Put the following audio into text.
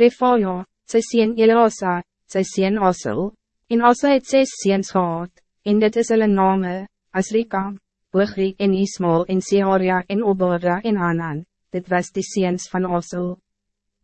Refaja, sy sien Elasa, sy sien Asel, en Asa het ses seens gehad, en dit is hulle name, Asrika, Boogri en Ismael en Seharia en Obara en Anan, dit was die seens van Asel.